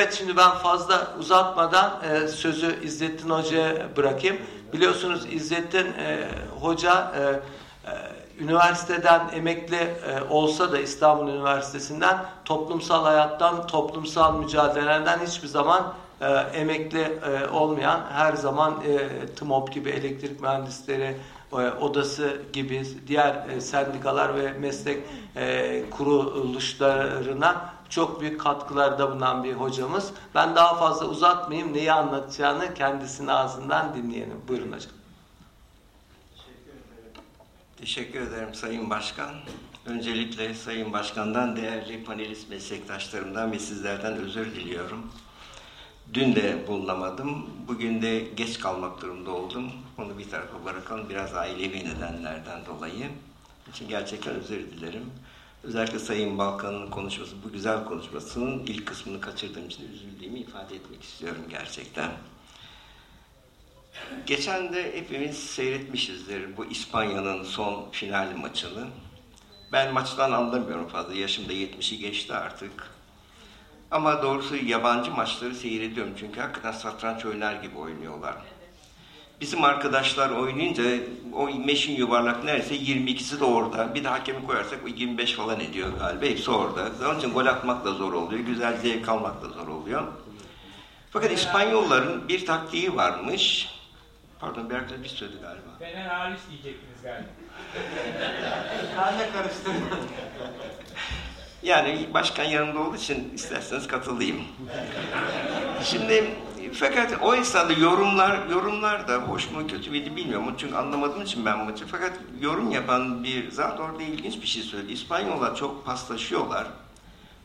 Evet şimdi ben fazla uzatmadan e, sözü İzzettin Hoca'ya bırakayım. Biliyorsunuz İzzettin e, Hoca e, e, üniversiteden emekli e, olsa da İstanbul Üniversitesi'nden toplumsal hayattan, toplumsal mücadeleden hiçbir zaman e, emekli e, olmayan her zaman e, TMOB gibi elektrik mühendisleri e, odası gibi diğer e, sendikalar ve meslek kuruluşlarına çok büyük katkılarda bulunan bir hocamız. Ben daha fazla uzatmayayım. Neyi anlatacağını kendisinin ağzından dinleyelim. Buyurun hocam. Teşekkür ederim Sayın Başkan. Öncelikle Sayın Başkan'dan, değerli panelist meslektaşlarımdan ve sizlerden özür diliyorum. Dün de bulunamadım. Bugün de geç kalmak durumunda oldum. Onu bir tarafa bırakalım. Biraz ailevi nedenlerden dolayı. için gerçekten özür dilerim. Özellikle Sayın Balkan'ın konuşması, bu güzel konuşmasının ilk kısmını kaçırdığım için üzüldüğümü ifade etmek istiyorum gerçekten. Geçen de hepimiz seyretmişizdir bu İspanya'nın son final maçını. Ben maçtan anlamıyorum fazla. Yaşım da 70'i geçti artık. Ama doğrusu yabancı maçları seyrediyorum çünkü hakikaten satranç oynar gibi oynuyorlar. Bizim arkadaşlar oynayınca o meşin yuvarlak neredeyse 22'si de orada. Bir de hakemi koyarsak o 25 falan ediyor galiba. Hepsi orada. Onun için gol atmak da zor oluyor. Güzel zevk almak da zor oluyor. Fakat İspanyolların bir taktiği varmış. Pardon bir arkadaş bir söyledi galiba. Fener hariç diyecektiniz galiba. De karıştırdım. Yani başkan yanında olduğu için isterseniz katılayım. Şimdi fakat o esnada yorumlar yorumlar da hoş mu kötü müydü bilmiyorum. Çünkü anlamadığım için ben maçı. Fakat yorum yapan bir zat orada ilginç bir şey söyledi. İspanyollar çok paslaşıyorlar.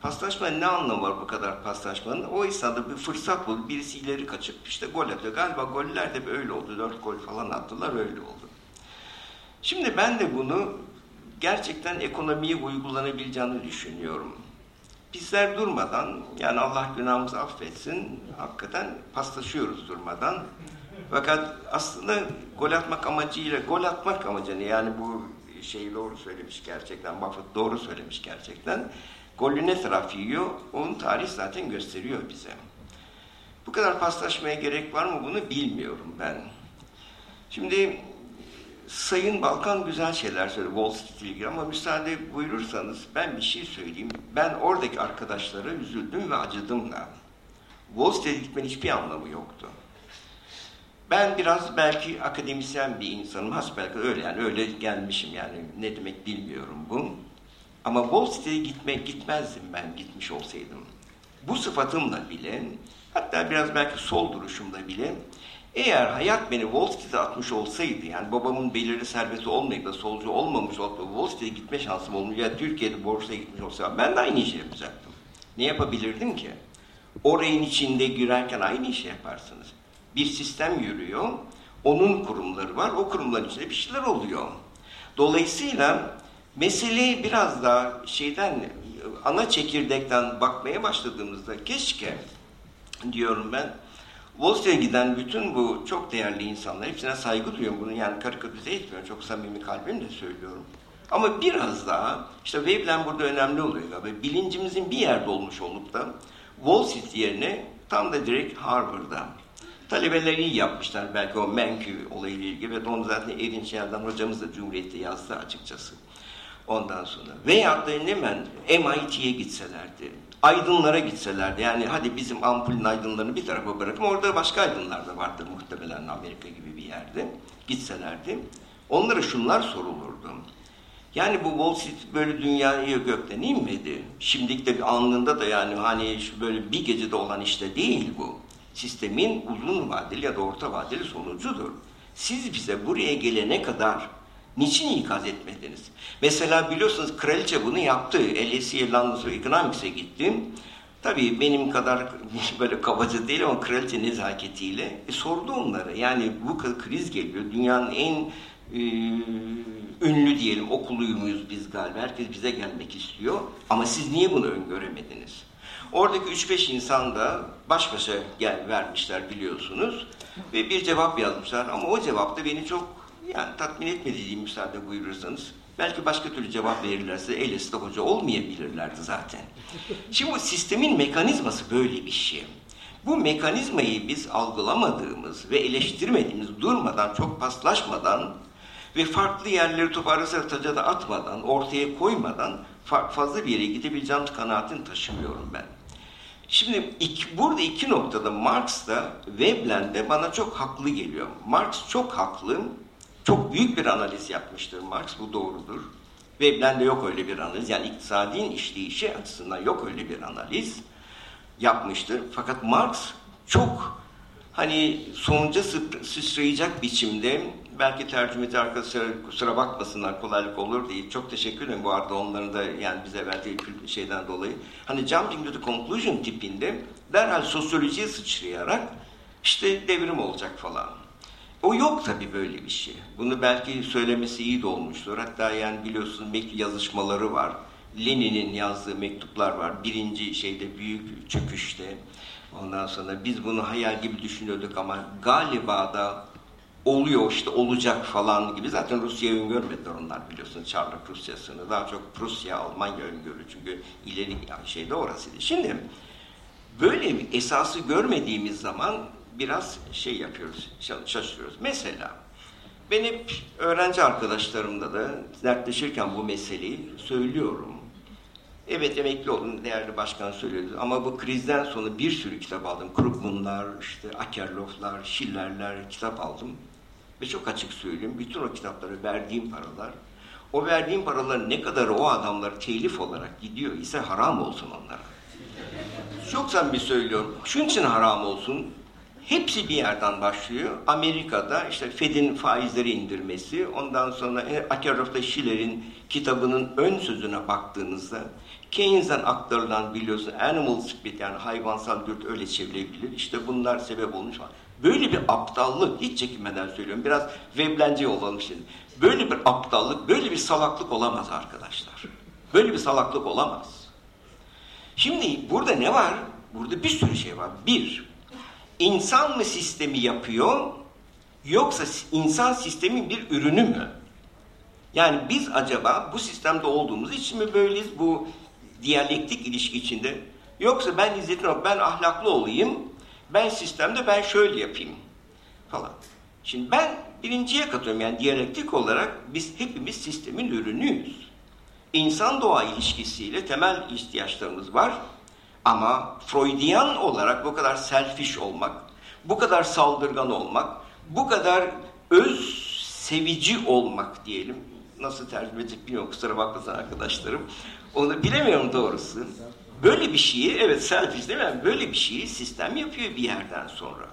Paslaşmanın ne anlamı var bu kadar paslaşmanın? O esnada bir fırsat buldu. Birisi ileri kaçıp işte gol atıyor. Galiba goller de böyle oldu. Dört gol falan attılar öyle oldu. Şimdi ben de bunu gerçekten ekonomiye uygulanabileceğini düşünüyorum. Bizler durmadan, yani Allah günahımızı affetsin, hakikaten paslaşıyoruz durmadan. Fakat aslında gol atmak amacıyla, gol atmak amacını yani bu şeyi doğru söylemiş gerçekten, Buffett doğru söylemiş gerçekten. Golü ne taraf yiyor, onun tarih zaten gösteriyor bize. Bu kadar paslaşmaya gerek var mı bunu bilmiyorum ben. Şimdi Sayın Balkan güzel şeyler söyledi Wall Street ilgili ama müsaade buyurursanız ben bir şey söyleyeyim. Ben oradaki arkadaşlara üzüldüm ve acıdım da. Wall Street'e gitmenin hiçbir anlamı yoktu. Ben biraz belki akademisyen bir insanım. Hasbelki öyle yani öyle gelmişim yani ne demek bilmiyorum bu. Ama Wall Street'e gitmek gitmezdim ben gitmiş olsaydım. Bu sıfatımla bile hatta biraz belki sol duruşumda bile eğer hayat beni Wall Street'e atmış olsaydı, yani babamın belirli serveti olmayıp da solcu olmamış olup Wall Street'e gitme şansım olmuş ya Türkiye'de borsaya gitmiş olsaydım ben de aynı işi yapacaktım. Ne yapabilirdim ki? Orayın içinde girerken aynı işi yaparsınız. Bir sistem yürüyor, onun kurumları var, o kurumların içinde bir şeyler oluyor. Dolayısıyla meseleyi biraz daha şeyden, ana çekirdekten bakmaya başladığımızda keşke diyorum ben, Street'e giden bütün bu çok değerli insanlar, hepsine saygı duyuyorum bunu yani karikatürize etmiyorum, çok samimi kalbimle söylüyorum. Ama biraz daha, işte Veblen burada önemli oluyor galiba, bilincimizin bir yerde olmuş olup da Wall Street yerine tam da direkt Harvard'da. Talebeler iyi yapmışlar belki o Menkü olayıyla ilgili ve onu zaten Erinç Yerdan hocamız da Cumhuriyet'te yazdı açıkçası. Ondan sonra. Veyahut da hemen MIT'ye gitselerdi, aydınlara gitselerdi. Yani hadi bizim ampulün aydınlarını bir tarafa bırakın. Orada başka aydınlar da vardır muhtemelen Amerika gibi bir yerde. Gitselerdi. Onlara şunlar sorulurdu. Yani bu Wall Street böyle dünyaya gökten inmedi. Şimdilik de bir anında da yani hani böyle bir gecede olan işte değil bu. Sistemin uzun vadeli ya da orta vadeli sonucudur. Siz bize buraya gelene kadar Niçin ikaz etmediniz? Mesela biliyorsunuz kraliçe bunu yaptı. LSE London Economics'e gittim. Tabii benim kadar böyle kabaca değil ama kraliçe nezaketiyle e, sordu onlara. Yani bu kriz geliyor. Dünyanın en e, ünlü diyelim okuluyumuz biz galiba. Herkes bize gelmek istiyor. Ama siz niye bunu öngöremediniz? Oradaki 3-5 insan da baş başa gel, vermişler biliyorsunuz. Ve bir cevap yazmışlar. Ama o cevap da beni çok yani tatmin etmediği müsaade buyurursanız Belki başka türlü cevap verirlerse Eles'te hoca olmayabilirlerdi zaten. Şimdi bu sistemin mekanizması böyle bir şey. Bu mekanizmayı biz algılamadığımız ve eleştirmediğimiz, durmadan, çok paslaşmadan ve farklı yerleri toparlasak taca da atmadan, ortaya koymadan fazla bir yere gidebileceğim kanaatini taşımıyorum ben. Şimdi iki, burada iki noktada Marx da Veblen de bana çok haklı geliyor. Marx çok haklı, çok büyük bir analiz yapmıştır Marx, bu doğrudur. Veblen'de yok öyle bir analiz, yani iktisadin işleyişi açısından yok öyle bir analiz yapmıştır. Fakat Marx çok hani sonuca sıçrayacak biçimde belki tercümeci arkadaşlar kusura bakmasınlar kolaylık olur diye çok teşekkür ederim bu arada onların da yani bize verdiği şeyden dolayı. Hani jumping to the conclusion tipinde derhal sosyolojiye sıçrayarak işte devrim olacak falan. O yok tabii böyle bir şey. Bunu belki söylemesi iyi de olmuştur. Hatta yani biliyorsunuz mektup yazışmaları var. Lenin'in yazdığı mektuplar var. Birinci şeyde büyük çöküşte. Ondan sonra biz bunu hayal gibi düşünüyorduk ama galiba da oluyor işte olacak falan gibi. Zaten Rusya'yı öngörmediler onlar biliyorsunuz Çarlık Rusya'sını. Daha çok Prusya, Almanya öngörü çünkü ileri şey de orasıydı. Şimdi böyle bir esası görmediğimiz zaman biraz şey yapıyoruz, şaşırıyoruz. Mesela ben hep öğrenci arkadaşlarımda da dertleşirken bu meseleyi söylüyorum. Evet emekli oldum, değerli başkan söylüyordu. Ama bu krizden sonra bir sürü kitap aldım. Krugmanlar, işte Akerloflar, Schillerler kitap aldım. Ve çok açık söyleyeyim, bütün o kitapları verdiğim paralar, o verdiğim paraların ne kadar o adamlar telif olarak gidiyor ise haram olsun onlara. Çok samimi söylüyorum. Şunun için haram olsun. Hepsi bir yerden başlıyor. Amerika'da işte Fed'in faizleri indirmesi, ondan sonra Akerof'ta Schiller'in kitabının ön sözüne baktığınızda Keynes'den aktarılan biliyorsun animal spirit yani hayvansal dürtü öyle çevrilebilir. İşte bunlar sebep olmuş falan. Böyle bir aptallık, hiç çekinmeden söylüyorum, biraz Veblenci olalım şimdi. Böyle bir aptallık, böyle bir salaklık olamaz arkadaşlar. Böyle bir salaklık olamaz. Şimdi burada ne var? Burada bir sürü şey var. Bir, insan mı sistemi yapıyor, yoksa insan sistemin bir ürünü mü? Yani biz acaba bu sistemde olduğumuz için mi böyleyiz bu diyalektik ilişki içinde? Yoksa ben İzzettin ben ahlaklı olayım, ben sistemde ben şöyle yapayım falan. Şimdi ben birinciye katılıyorum yani diyalektik olarak biz hepimiz sistemin ürünüyüz. İnsan doğa ilişkisiyle temel ihtiyaçlarımız var. Ama Freudian olarak bu kadar selfish olmak, bu kadar saldırgan olmak, bu kadar öz sevici olmak diyelim. Nasıl tercüme edecek bilmiyorum kusura bakmasın arkadaşlarım. Onu bilemiyorum doğrusu. Böyle bir şeyi, evet selfish değil mi? Böyle bir şeyi sistem yapıyor bir yerden sonra.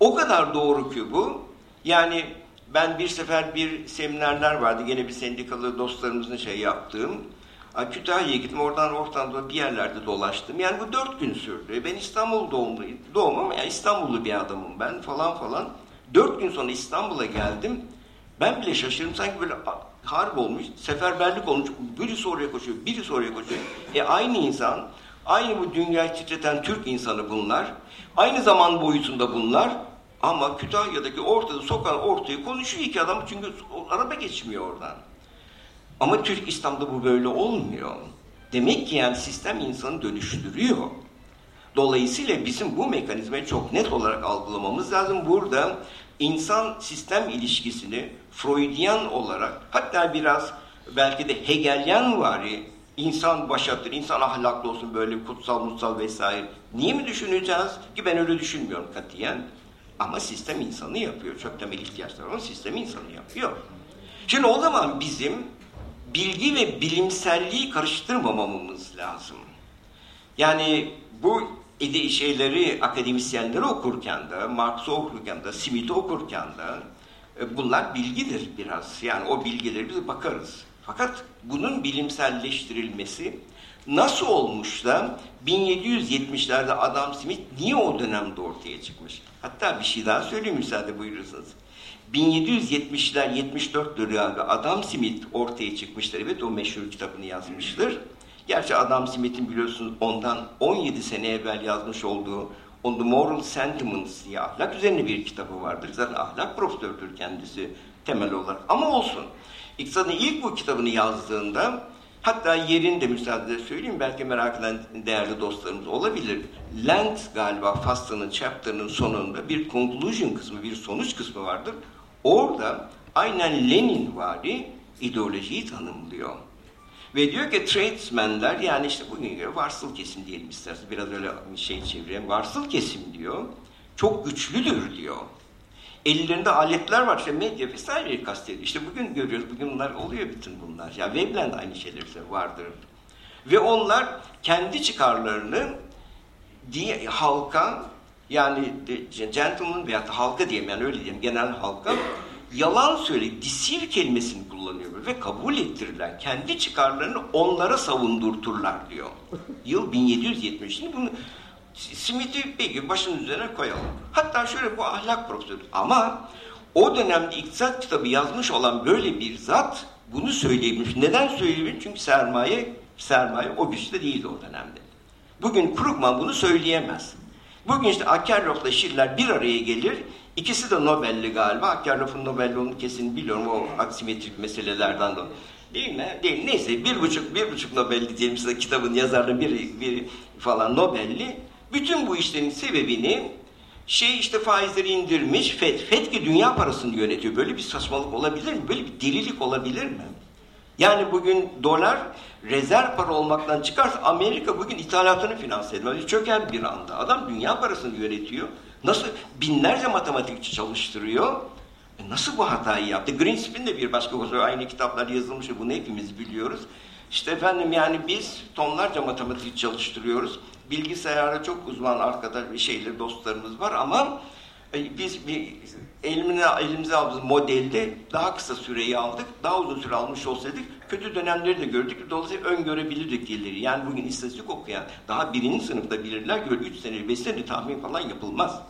O kadar doğru ki bu. Yani ben bir sefer bir seminerler vardı. Gene bir sendikalı dostlarımızın şey yaptığım. Kütahya'ya gittim. Oradan ortadan bir yerlerde dolaştım. Yani bu dört gün sürdü. Ben İstanbul doğumluyum. Doğumum yani İstanbullu bir adamım ben falan falan. Dört gün sonra İstanbul'a geldim. Ben bile şaşırdım. Sanki böyle harp olmuş, seferberlik olmuş. Birisi oraya koşuyor, birisi oraya koşuyor. E aynı insan, aynı bu dünyayı titreten Türk insanı bunlar. Aynı zaman boyutunda bunlar. Ama Kütahya'daki ortada sokan ortaya konuşuyor iki adam çünkü araba geçmiyor oradan. Ama Türk İslam'da bu böyle olmuyor. Demek ki yani sistem insanı dönüştürüyor. Dolayısıyla bizim bu mekanizmayı çok net olarak algılamamız lazım. Burada insan sistem ilişkisini Freudian olarak hatta biraz belki de Hegelian vari insan başattır, insan ahlaklı olsun böyle kutsal mutsal vesaire. Niye mi düşüneceğiz? Ki ben öyle düşünmüyorum katiyen. Ama sistem insanı yapıyor. Çok temel ihtiyaçlar olan sistem insanı yapıyor. Şimdi o zaman bizim bilgi ve bilimselliği karıştırmamamız lazım. Yani bu ide şeyleri akademisyenleri okurken de, Marx'ı okurken de, Smith'i okurken de e, bunlar bilgidir biraz. Yani o bilgileri biz bakarız. Fakat bunun bilimselleştirilmesi nasıl olmuş da 1770'lerde Adam Smith niye o dönemde ortaya çıkmış? Hatta bir şey daha söyleyeyim müsaade buyurursanız. 1770'ler 74 galiba Adam Smith ortaya çıkmıştır. Evet o meşhur kitabını yazmıştır. Gerçi Adam Smith'in biliyorsunuz ondan 17 sene evvel yazmış olduğu On the Moral Sentiments diye ahlak üzerine bir kitabı vardır. Zaten ahlak profesördür kendisi temel olarak. Ama olsun. İktisadın ilk bu kitabını yazdığında hatta yerini de müsaade söyleyeyim belki merak eden değerli dostlarımız olabilir. Land galiba faslının, chapter'ının sonunda bir conclusion kısmı, bir sonuç kısmı vardır. Orada aynen Lenin vari ideolojiyi tanımlıyor. Ve diyor ki tradesmenler yani işte bugün göre varsıl kesim diyelim istersen biraz öyle şey çevireyim. Varsıl kesim diyor. Çok güçlüdür diyor. Ellerinde aletler var işte medya vesaire kastediyor. İşte bugün görüyoruz bugün bunlar oluyor bütün bunlar. Ya Web'len de aynı şeyler vardır. Ve onlar kendi çıkarlarını diye, halka yani gentleman veya halka diyeyim yani öyle diyeyim genel halka yalan söyle, deceive kelimesini kullanıyor ve kabul ettirirler. Kendi çıkarlarını onlara savundurturlar diyor. Yıl 1770. Şimdi bunu Smith'i peki başın üzerine koyalım. Hatta şöyle bu ahlak profesörü. Ama o dönemde iktisat kitabı yazmış olan böyle bir zat bunu söyleyebilmiş. Neden söyleyebilmiş? Çünkü sermaye sermaye o güçte değildi o dönemde. Bugün Krugman bunu söyleyemez. Bugün işte Akerlof'la Schiller bir araya gelir. İkisi de Nobel'li galiba. Akerlof'un Nobel'li onu kesin biliyorum o asimetrik meselelerden dolayı. Değil mi? Değil. Neyse bir buçuk, bir buçuk Nobel'li diyelim size kitabın yazarının bir, bir falan Nobel'li. Bütün bu işlerin sebebini şey işte faizleri indirmiş, FED. FED ki dünya parasını yönetiyor. Böyle bir saçmalık olabilir mi? Böyle bir delilik olabilir mi? Yani bugün dolar rezerv para olmaktan çıkarsa Amerika bugün ithalatını finanse ediyor. Çöker bir anda. Adam dünya parasını yönetiyor. Nasıl binlerce matematikçi çalıştırıyor. E nasıl bu hatayı yaptı? Greenspan de bir başka husus. Aynı kitaplar yazılmış. Bunu hepimiz biliyoruz. İşte efendim yani biz tonlarca matematik çalıştırıyoruz. Bilgisayarda çok uzman arkadaş şeyler dostlarımız var ama e, biz bir elimine, elimize aldığımız modelde daha kısa süreyi aldık. Daha uzun süre almış olsaydık kötü dönemleri de gördük. Dolayısıyla öngörebilirdik geliri. Yani bugün istatistik okuyan daha birinci sınıfta bilirler. Gör 3 sene, 5 sene tahmin falan yapılmaz.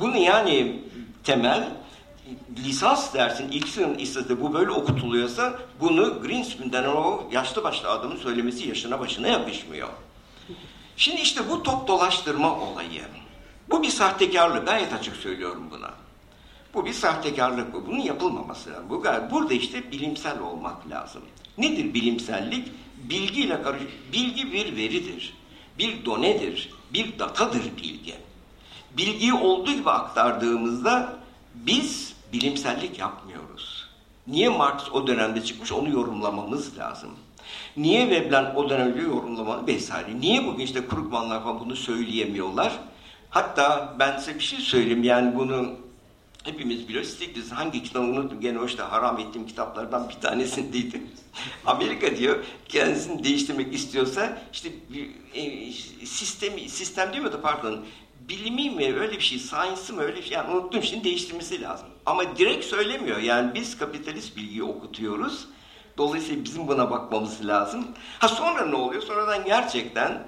Bunu yani temel lisans dersin ilk sınıf istatistik bu böyle okutuluyorsa bunu Greenspan'den o yaşlı başlı adamın söylemesi yaşına başına yapışmıyor. Şimdi işte bu top dolaştırma olayı. Bu bir sahtekarlık. Gayet açık söylüyorum buna. Bu bir sahtekarlık bu. Bunun yapılmaması lazım. Bu, burada işte bilimsel olmak lazım. Nedir bilimsellik? Bilgiyle karış Bilgi bir veridir. Bir donedir. Bir datadır bilgi. Bilgiyi olduğu gibi aktardığımızda biz bilimsellik yapmıyoruz. Niye Marx o dönemde çıkmış onu yorumlamamız lazım. Niye Veblen o dönemde yorumlamalı vesaire. Niye bugün işte Krugmanlar falan bunu söyleyemiyorlar? Hatta ben size bir şey söyleyeyim yani bunu hepimiz biliyoruz. Stiglitz hangi kitabını unuttum. Gene o işte haram ettiğim kitaplardan bir tanesindeydi. Amerika diyor kendisini değiştirmek istiyorsa işte e, sistemi, sistem değil mi de pardon bilimi mi öyle bir şey, science mı öyle bir şey yani unuttum şimdi değiştirmesi lazım. Ama direkt söylemiyor yani biz kapitalist bilgiyi okutuyoruz. Dolayısıyla bizim buna bakmamız lazım. Ha sonra ne oluyor? Sonradan gerçekten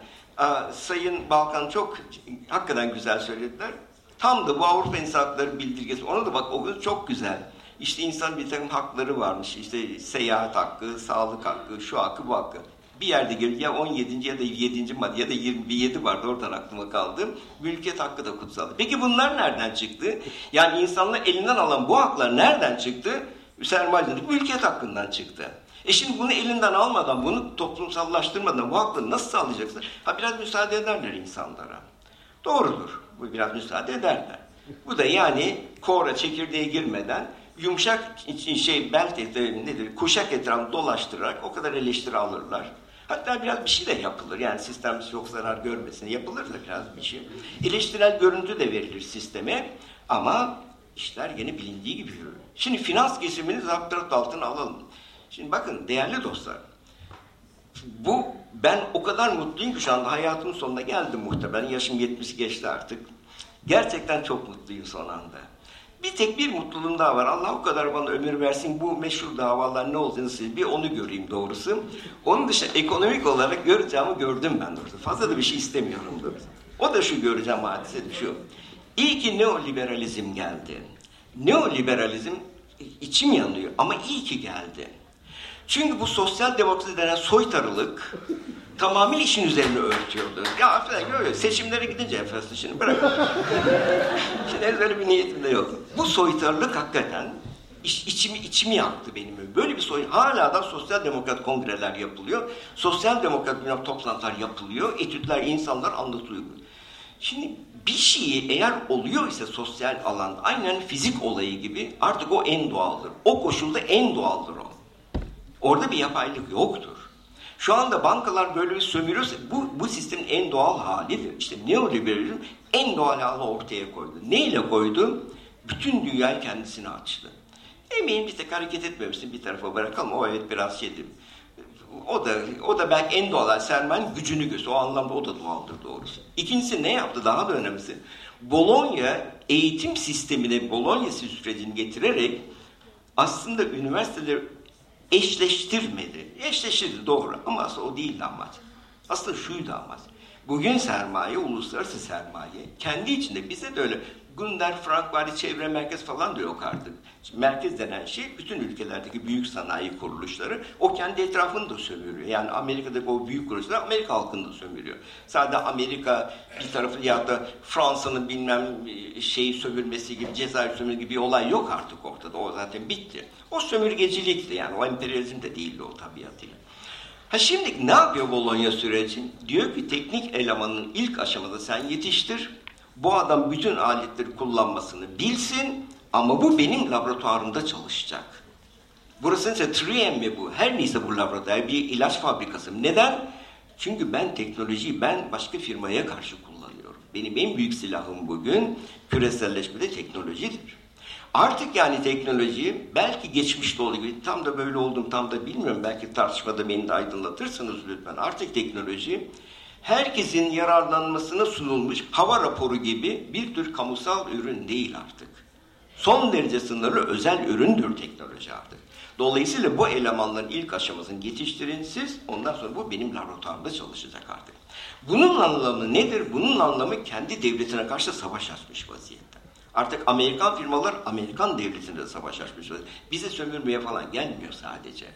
Sayın Balkan çok hakikaten güzel söylediler. Tam da bu Avrupa İnsan Hakları Bildirgesi. Ona da bak o çok güzel. İşte insan bir takım hakları varmış. İşte seyahat hakkı, sağlık hakkı, şu hakkı, bu hakkı. Bir yerde geliyor ya 17. ya da 7. madde ya da 27 vardı oradan aklıma kaldı. Mülkiyet hakkı da kutsal. Peki bunlar nereden çıktı? Yani insanlar elinden alan bu haklar nereden çıktı? Sermayecilik mülkiyet hakkından çıktı. E şimdi bunu elinden almadan, bunu toplumsallaştırmadan bu hakları nasıl sağlayacaksın? Ha biraz müsaade ederler insanlara. Doğrudur. Bu biraz müsaade ederler. Bu da yani kora çekirdeğe girmeden yumuşak şey belt nedir kuşak etrafını dolaştırarak o kadar eleştiri alırlar. Hatta biraz bir şey de yapılır. Yani sistem çok zarar görmesin. Yapılır da biraz bir şey. Eleştirel görüntü de verilir sisteme. Ama işler yine bilindiği gibi yürür. Şimdi finans kesimini zapturapt altına alalım. Şimdi bakın değerli dostlar. Bu ben o kadar mutluyum ki şu anda hayatımın sonuna geldim muhtemelen. Yaşım 70 geçti artık. Gerçekten çok mutluyum son anda. Bir tek bir mutluluğum daha var. Allah o kadar bana ömür versin. Bu meşhur davalar ne olduğunu size bir onu göreyim doğrusu. Onun dışında ekonomik olarak göreceğimi gördüm ben doğrusu. Fazla da bir şey istemiyorum doğrusu. O da şu göreceğim hadise şu. İyi ki neoliberalizm geldi. Neoliberalizm içim yanıyor ama iyi ki geldi. Çünkü bu sosyal demokrasi denen soytarılık tamamıyla işin üzerine örtüyordu. Ya affedersin yok seçimlere gidince efendim şimdi bırak. şimdi öyle bir niyetim de yok. Bu soytarılık hakikaten İç, içimi, içimi yaktı benim. Böyle bir soyun. Hala da sosyal demokrat kongreler yapılıyor. Sosyal demokrat toplantılar yapılıyor. Etütler, insanlar anlatılıyor. Şimdi bir şeyi eğer oluyor ise sosyal alanda aynen fizik olayı gibi artık o en doğaldır. O koşulda en doğaldır o. Orada bir yapaylık yoktur. Şu anda bankalar böyle bir sömürüyorsa bu, bu sistemin en doğal halidir. İşte neoliberalizm en doğal hali ortaya koydu. Neyle koydu? Bütün dünyayı kendisine açtı. Emeğin bir tek hareket etmemişsin bir tarafa bırakalım. O evet biraz şeydir. O da, o da belki en doğal sermayenin gücünü gösteriyor. O anlamda o da doğaldır doğrusu. İkincisi ne yaptı? Daha da önemlisi. Bologna eğitim sistemine Bologna sürecini getirerek aslında üniversiteleri eşleştirmedi. Eşleştirdi doğru ama aslında o değildi amaç. Aslında şuydu amaç. Bugün sermaye, uluslararası sermaye kendi içinde bize de öyle Günder, Frankfurt, çevre merkez falan da yok artık. Merkez denen şey bütün ülkelerdeki büyük sanayi kuruluşları o kendi etrafını da sömürüyor. Yani Amerika'daki o büyük kuruluşlar Amerika halkını da sömürüyor. Sadece Amerika bir tarafı ya da Fransa'nın bilmem şeyi sömürmesi gibi, Cezayir sömürmesi gibi bir olay yok artık ortada. O zaten bitti. O sömürgecilikti yani. O emperyalizm de değildi o tabiatıyla. Ha şimdi ne yapıyor Bologna süreci? Diyor ki teknik elemanın ilk aşamada sen yetiştir. Bu adam bütün aletleri kullanmasını bilsin ama bu benim laboratuvarımda çalışacak. Burası ise 3M mi bu? Her neyse bu laboratuvar bir ilaç fabrikası. Neden? Çünkü ben teknolojiyi ben başka firmaya karşı kullanıyorum. Benim en büyük silahım bugün küreselleşmede teknolojidir. Artık yani teknoloji belki geçmişte olduğu gibi tam da böyle oldum tam da bilmiyorum. Belki tartışmada beni de aydınlatırsınız lütfen. Artık teknoloji herkesin yararlanmasına sunulmuş hava raporu gibi bir tür kamusal ürün değil artık. Son derece sınırlı özel üründür teknoloji artık. Dolayısıyla bu elemanların ilk aşamasını yetiştirin siz, ondan sonra bu benim laboratuvarımda çalışacak artık. Bunun anlamı nedir? Bunun anlamı kendi devletine karşı savaş açmış vaziyette. Artık Amerikan firmalar Amerikan devletinde de savaş açmış vaziyette. Bize sömürmeye falan gelmiyor sadece.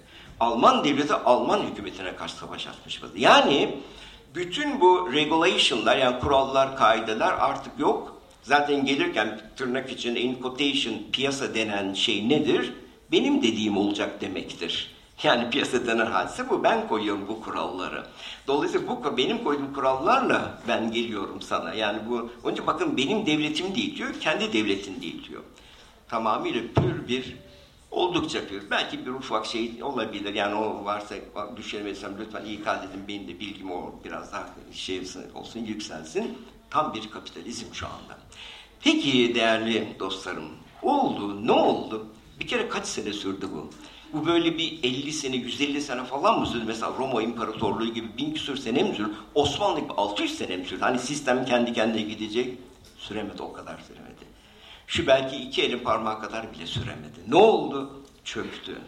Alman devleti Alman hükümetine karşı savaş açmış vaziyette. Yani bütün bu regulation'lar yani kurallar, kaideler artık yok. Zaten gelirken tırnak içinde in quotation piyasa denen şey nedir? Benim dediğim olacak demektir. Yani piyasa denen hadise bu. Ben koyuyorum bu kuralları. Dolayısıyla bu benim koyduğum kurallarla ben geliyorum sana. Yani bu önce bakın benim devletim değil diyor, kendi devletin değil diyor. Tamamıyla pür bir Oldukça pür. Belki bir ufak şey olabilir. Yani o varsa düşünemezsem lütfen ikaz edin. Benim de bilgim o biraz daha şey olsun, yükselsin. Tam bir kapitalizm şu anda. Peki değerli dostlarım, oldu, ne oldu? Bir kere kaç sene sürdü bu? Bu böyle bir 50 sene, 150 sene falan mı sürdü? Mesela Roma İmparatorluğu gibi bin küsur sene mi sürdü? Osmanlı gibi 600 sene mi sürdü? Hani sistem kendi kendine gidecek. Süremedi o kadar süremedi. Şu belki iki elin parmağı kadar bile süremedi. Ne oldu? Çöktü.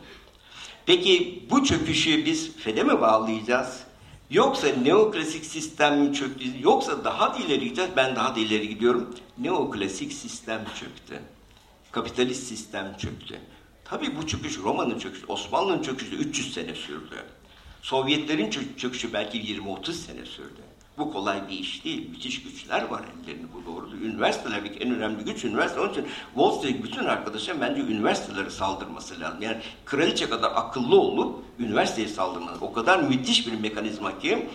Peki bu çöküşü biz FED'e mi bağlayacağız? Yoksa neoklasik sistem çöktü? Yoksa daha da ileri gideceğiz? Ben daha da ileri gidiyorum. Neoklasik sistem çöktü. Kapitalist sistem çöktü. Tabii bu çöküş Roma'nın çöküşü, Osmanlı'nın çöküşü 300 sene sürdü. Sovyetlerin çöküşü belki 20-30 sene sürdü. Bu kolay bir iş değil. Müthiş güçler var ellerinde bu doğrudur. Üniversiteler en önemli güç üniversite. Onun için Wall Street bütün arkadaşlar bence üniversitelere saldırması lazım. Yani kraliçe kadar akıllı olup üniversiteye saldırması. O kadar müthiş bir mekanizma ki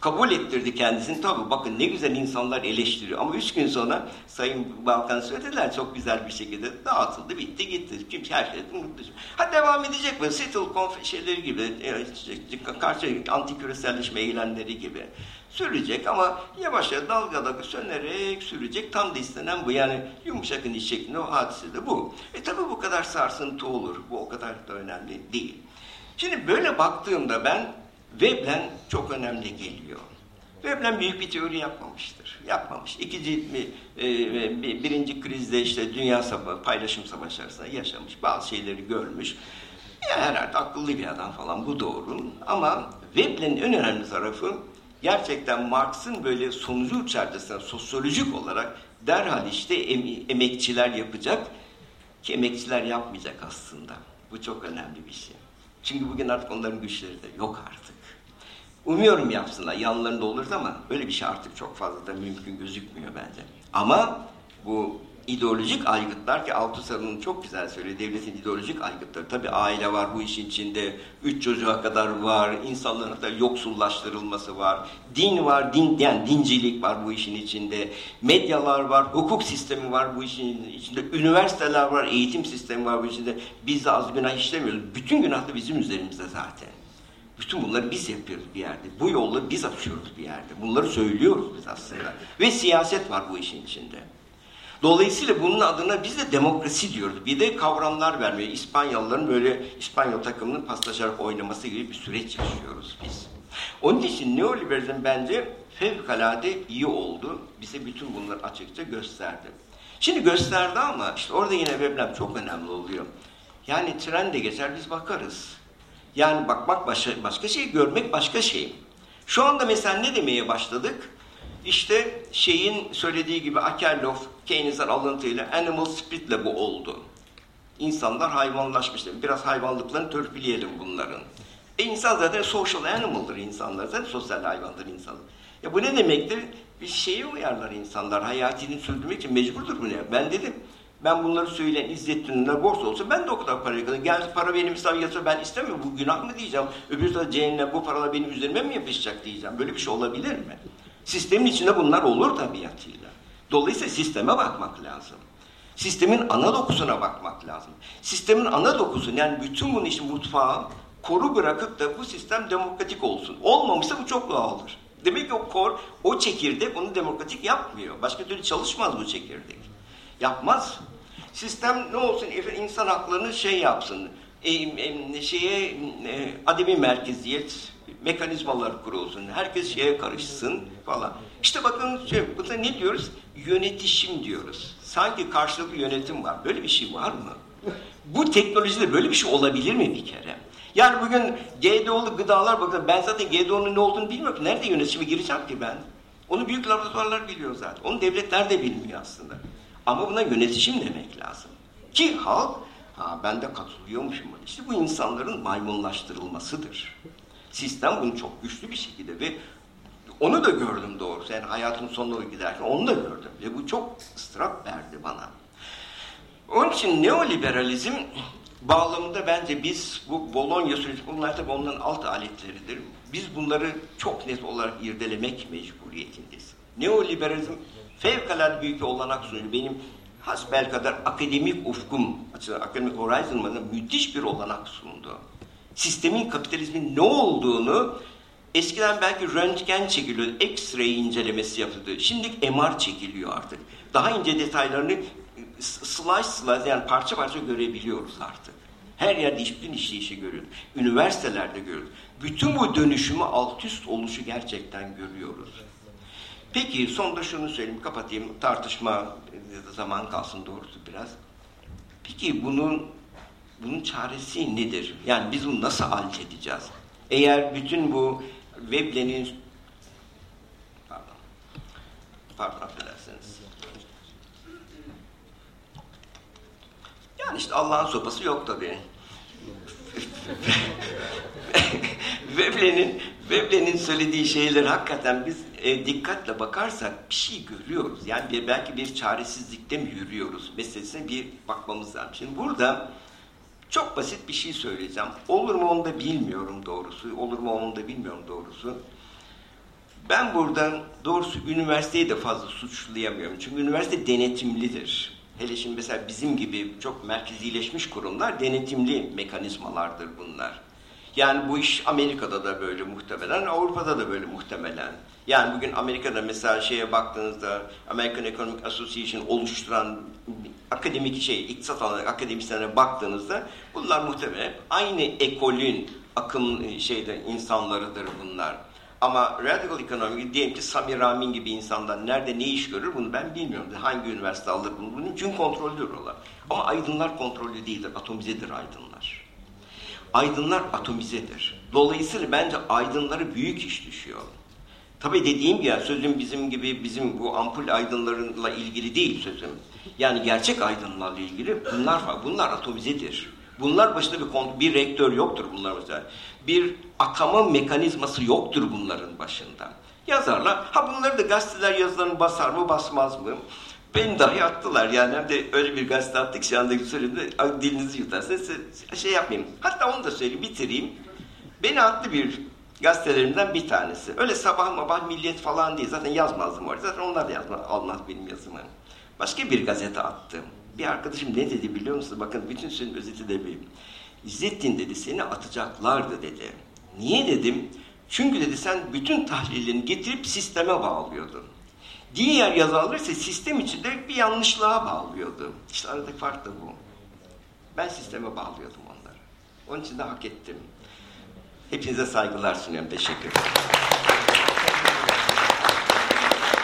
kabul ettirdi kendisini. Tabii bakın ne güzel insanlar eleştiriyor. Ama üç gün sonra Sayın Balkan söylediler çok güzel bir şekilde dağıtıldı, bitti, gitti. Kimse her şeyde mutlu. Ha devam edecek mi? Settle şeyleri gibi, e, karşı anti küreselleşme eylemleri gibi sürecek ama yavaş yavaş dalga sönerek sürecek. Tam da istenen bu. Yani yumuşak iniş şeklinde o hadise de bu. E tabi bu kadar sarsıntı olur. Bu o kadar da önemli değil. Şimdi böyle baktığımda ben Veblen çok önemli geliyor. Veblen büyük bir teori yapmamıştır. Yapmamış. İkinci, e, e birinci krizde işte dünya savaşı, paylaşım savaşı arasında yaşamış. Bazı şeyleri görmüş. Ya herhalde akıllı bir adam falan bu doğru. Ama Veblen'in en önemli tarafı gerçekten Marx'ın böyle sonucu uçarcasına sosyolojik olarak derhal işte em emekçiler yapacak ki emekçiler yapmayacak aslında. Bu çok önemli bir şey. Çünkü bugün artık onların güçleri de yok artık. Umuyorum yapsınlar. Yanlarında oluruz ama öyle bir şey artık çok fazla da mümkün gözükmüyor bence. Ama bu ideolojik aygıtlar ki Althusser'ın çok güzel söylüyor. Devletin ideolojik aygıtları. Tabi aile var bu işin içinde. Üç çocuğa kadar var. insanların da yoksullaştırılması var. Din var. Din, yani dincilik var bu işin içinde. Medyalar var. Hukuk sistemi var bu işin içinde. Üniversiteler var. Eğitim sistemi var bu içinde. Biz de az günah işlemiyoruz. Bütün günah bizim üzerimizde zaten. Bütün bunları biz yapıyoruz bir yerde. Bu yolla biz açıyoruz bir yerde. Bunları söylüyoruz biz aslında. Ve siyaset var bu işin içinde. Dolayısıyla bunun adına biz de demokrasi diyoruz. Bir de kavramlar vermiyor. İspanyolların böyle İspanyol takımının paslaşarak oynaması gibi bir süreç yaşıyoruz biz. Onun için neoliberalizm bence fevkalade iyi oldu. Bize bütün bunları açıkça gösterdi. Şimdi gösterdi ama işte orada yine problem çok önemli oluyor. Yani tren de geçer biz bakarız. Yani bakmak başka, başka şey, görmek başka şey. Şu anda mesela ne demeye başladık? İşte şeyin söylediği gibi Akerlof, Keynes'den alıntıyla Animal Spirit'le bu oldu. İnsanlar hayvanlaşmışlar. Biraz hayvanlıklarını törpüleyelim bunların. E insan zaten social animal'dır insanlar. Zaten sosyal hayvandır insanlar. Ya bu ne demektir? Bir şeye uyarlar insanlar. Hayatını sürdürmek için mecburdur bu ne? Ben dedim ben bunları söyleyen İzzettin'le borsa olsa ben de o kadar para yakaladım. Gel para benim İslam yatırı ben istemiyorum. Bu günah mı diyeceğim? Öbür tarafta cehennem bu paralar benim üzerime mi yapışacak diyeceğim. Böyle bir şey olabilir mi? Sistemin içinde bunlar olur tabiatıyla. Dolayısıyla sisteme bakmak lazım. Sistemin ana dokusuna bakmak lazım. Sistemin ana dokusu yani bütün bunun işte mutfağı koru bırakıp da bu sistem demokratik olsun. Olmamışsa bu çok doğaldır. Demek ki o kor, o çekirdek onu demokratik yapmıyor. Başka türlü çalışmaz bu çekirdek. Yapmaz. Sistem ne olsun insan haklarını şey yapsın. E, e, şeye e, ademi merkeziyet mekanizmalar kurulsun. Herkes şeye karışsın falan. İşte bakın şey, burada ne diyoruz? Yönetişim diyoruz. Sanki karşılıklı yönetim var. Böyle bir şey var mı? Bu teknolojide böyle bir şey olabilir mi bir kere? Yani bugün GDO'lu gıdalar bakın ben zaten GDO'nun ne olduğunu bilmiyorum. Nerede yönetişime gireceğim ki ben? Onu büyük laboratuvarlar biliyor zaten. Onu devletler de bilmiyor aslında. Ama buna yönetişim demek lazım. Ki halk, ha ben de katılıyormuşum. İşte bu insanların maymunlaştırılmasıdır. Sistem bunu çok güçlü bir şekilde ve onu da gördüm doğrusu. Yani hayatın sonuna giderken onu da gördüm. Ve bu çok ıstırap verdi bana. Onun için neoliberalizm bağlamında bence biz bu Bologna süreci, bunlar tabii onların alt aletleridir. Biz bunları çok net olarak irdelemek mecburiyetindeyiz. Neoliberalizm fevkalade büyük bir olanak sunuyor. Benim hasbel kadar akademik ufkum, akademik horizon bana müthiş bir olanak sundu. Sistemin kapitalizmin ne olduğunu eskiden belki röntgen çekiliyor, X-ray incelemesi yapıldı. Şimdi MR çekiliyor artık. Daha ince detaylarını slice slice yani parça parça görebiliyoruz artık. Her yerde işbirliği işleyişi görüyoruz. Üniversitelerde görüyoruz. Bütün bu dönüşümü alt üst oluşu gerçekten görüyoruz. Peki sonunda şunu söyleyeyim, kapatayım. Tartışma zaman kalsın doğrusu biraz. Peki bunun bunun çaresi nedir? Yani biz bunu nasıl alt edeceğiz? Eğer bütün bu Veblen'in pardon, pardon affedersiniz. Yani işte Allah'ın sopası yok tabii. Veblen'in Veblen'in söylediği şeyler hakikaten biz e, dikkatle bakarsak bir şey görüyoruz. Yani bir, belki bir çaresizlikte mi yürüyoruz meselesine bir bakmamız lazım. Şimdi burada çok basit bir şey söyleyeceğim. Olur mu onu da bilmiyorum doğrusu. Olur mu onu da bilmiyorum doğrusu. Ben buradan doğrusu üniversiteyi de fazla suçlayamıyorum. Çünkü üniversite denetimlidir. Hele şimdi mesela bizim gibi çok merkezileşmiş kurumlar denetimli mekanizmalardır bunlar. Yani bu iş Amerika'da da böyle muhtemelen, Avrupa'da da böyle muhtemelen. Yani bugün Amerika'da mesela şeye baktığınızda American Economic Association oluşturan akademik şey, iktisat alanı akademisyenlere baktığınızda bunlar muhtemelen aynı ekolün akım şeyde insanlarıdır bunlar. Ama radical economy diyelim ki Samir Ramin gibi insanlar nerede ne iş görür bunu ben bilmiyorum. Hangi üniversite alır bunu? Bunun için kontrollüdür olar. Ama aydınlar kontrollü değildir. Atomizedir aydınlar. Aydınlar atomizedir. Dolayısıyla bence aydınları büyük iş düşüyor. Tabi dediğim gibi sözüm bizim gibi bizim bu ampul aydınlarıyla ilgili değil sözüm. Yani gerçek aydınlarla ilgili bunlar. Bunlar atomizedir. Bunlar başında bir, bir rektör yoktur bunlar mesela. Bir atama mekanizması yoktur bunların başında. Yazarlar. Ha bunları da gazeteler yazılarını basar mı basmaz mı? Beni dahi attılar yani hem de öyle bir gazete attık ki şu anda söylediğimde dilinizi yutarsanız şey yapmayayım. Hatta onu da söyleyeyim bitireyim. Beni attı bir gazetelerimden bir tanesi. Öyle sabah mabah milliyet falan değil. Zaten yazmazdım orada. Zaten onlar da yazmaz. Almaz benim yazımı. Başka bir gazete attım. Bir arkadaşım ne dedi biliyor musun? Bakın bütün sözün özeti de bir. İzzettin dedi seni atacaklardı dedi. Niye dedim? Çünkü dedi sen bütün tahlillerini getirip sisteme bağlıyordun. Diğer yazarlar ise sistem içinde bir yanlışlığa bağlıyordu. İşte aradaki fark da bu. Ben sisteme bağlıyordum onları. Onun için de hak ettim. Hepinize saygılar sunuyorum. Teşekkür ederim.